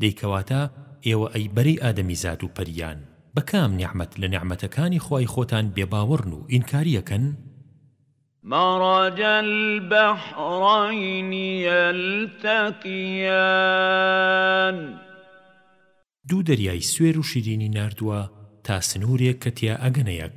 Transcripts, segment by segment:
دەی کەواتە ئێوە ئەی بەرەی ئادەمیزاد و پەریان بە کام نیعمەت لە نیعمەتەکانی خوای خۆتان بێ باوەڕن و ئینکاری ئەکەن؟ مَرَجَ البَحرَینِ یَلتَقِیَانِ. دوو دەریای سوێر و شیرینی ناردووە تا سنوورێک کە تیا ئەگەنە یەک.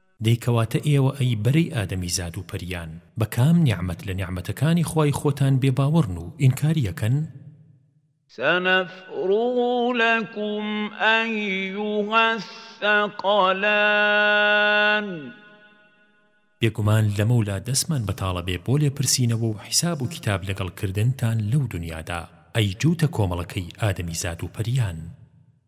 دەی کەواتە ئێوە ئەی بەرەی ئادەمیزاد و پەریان بە کام نیعمەت لە نیعمەتەکانی خوای خۆتان بێ باوەڕن و ئینکاری ئەکەن؟ سنفرغ لەکم ئەیها الثقلان بێگومان لەمەولا دەستمان بەتاڵە بێ بۆ لێپرسینەوە و حیساب و کیتاب لەگەڵ کردنتان لەو دونیادا، ئەی جووتە کۆمەڵەکەی ئادەمیزاد و پەریان.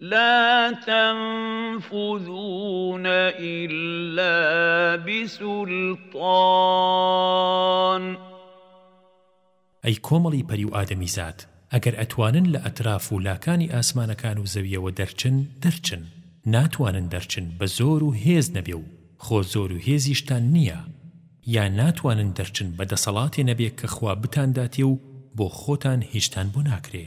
لا تنفذون إلا بسلطان ئەی کۆمەڵی پەری و ئادەمیزاد ئەگەر ئەتوانن لە ئەتراف و لاکانی ئاسمانەکان و زەویەوە دەرچن دەرچن ناتوانن دەرچن بە زۆر و هێز نەبێ و خۆ زۆر و هێزیشتان نییە یا ناتوانن دەرچن بە دەسەڵاتێ نەبێ کە خوا بتانداتێ و بۆ خۆتان هیچتان بۆ ناکرێ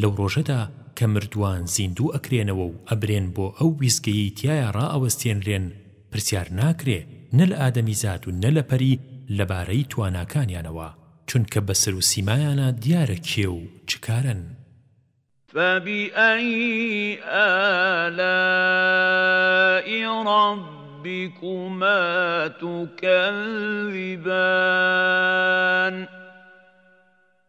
لەو ڕۆژەدا کە مردووان زیندوو ئەکرێنەوە و ئەبرێن بۆ ئەو وێستگەیەی تیایا ڕائەوەستێنرێن، پرسیار ناکرێ نە لە ئادەمیزاد و نە لە پەری لەبارەی تواناکانیانەوە، چونکە بە سەر و سیمایانا دیارە کێ و چ کارەن. فَبِأَیِّ آلَاءِ رَبِّکُمَا تُکَذِّبَانِ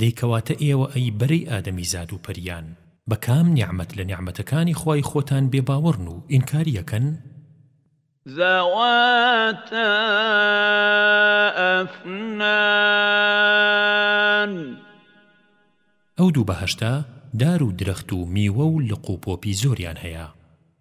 دەی کەواتە ئێوە ئەی بەرەی ئادەمیزاد و پەریان بە کام نیعمەت لە نیعمەتەکانی خوای خۆتان بێ باوەڕن و ئینکاری ئەکەن؟ ذواتا ئەفنان ئەو دوو بەهەشتە دار و درەخت و میوە و لق و پۆپی زۆریان هەیە.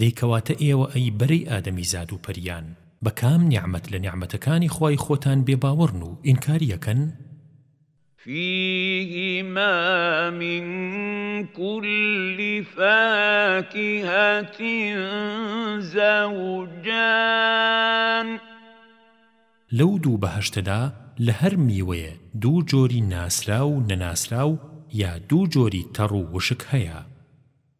دەی کەواتە ئێوە ئەی بەرەی ئادەمیزاد و پەریان بە کام نیعمەت لە نیعمەتەکانی خوای خۆتان بێ باوەڕن و ئینکاری ئەکەن؟ فیهما من کل فاکهة زوجان لەو دوو بەهەشتەدا لە هەر میوەیێ دوو جۆری ناسراو و نەناسراو یا دوو جۆری تەڕ و وشک هەیە.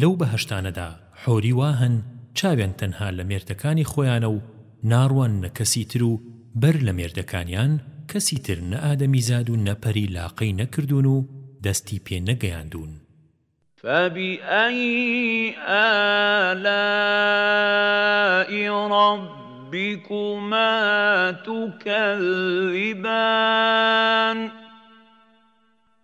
لەو بەهەشتانەدا حۆری وا هەن چاویان تەنها لە مێردەکانی خۆیانە و ناڕواننە کەسی تر و بەر لە مێردەکانیان کەسی تر نە ئادەمیزاد و نە پەری لاقەی نەکردوون و دەستی پێ نەگەیاندوون. فَبِأَیِّ آلَاءِ رَبِّکُمَا تُکَذِّبَانِ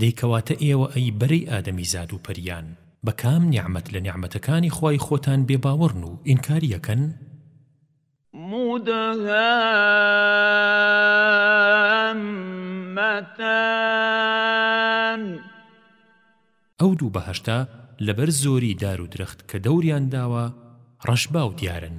دەی کەواتە ئێوە ئەی بەرەی ئادەمیزاد و پەریان بە کام نیعمەت لە نیعمەتەکانی خوای خۆتان بێ باوەڕن و ئینکاری ئەکەن؟ مودهامتان ئەو دوو بەهەشتە لەبەر زۆری دار و درەخت کە دەوریان داوە ڕەشباو دیارن.